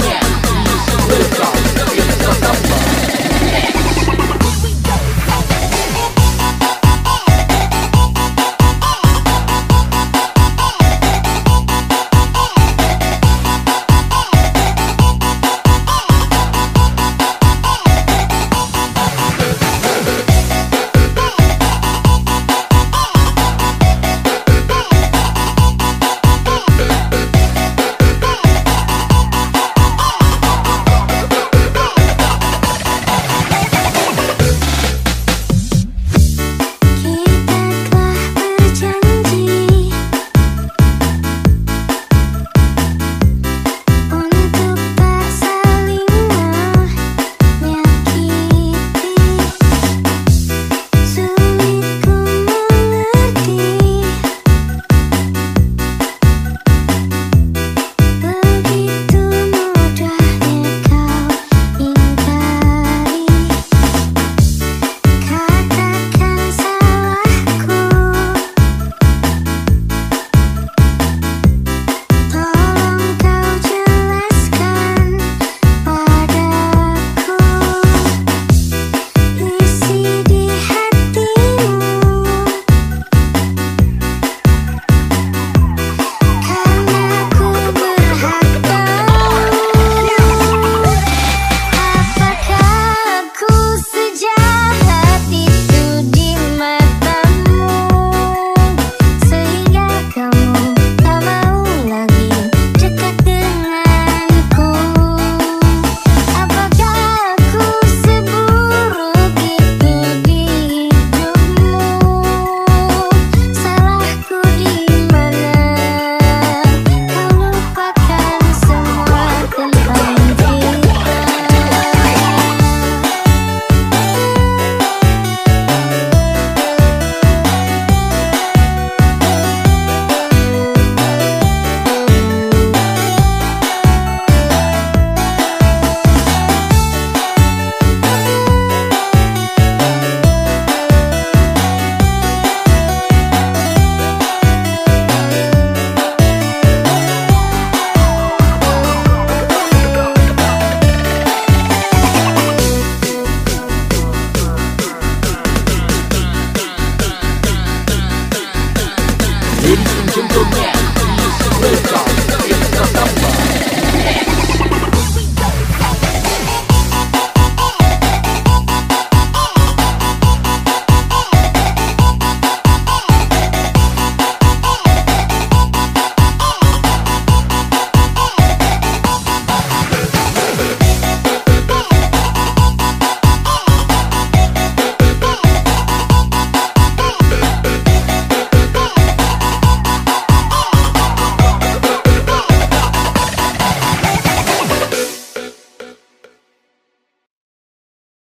yeah.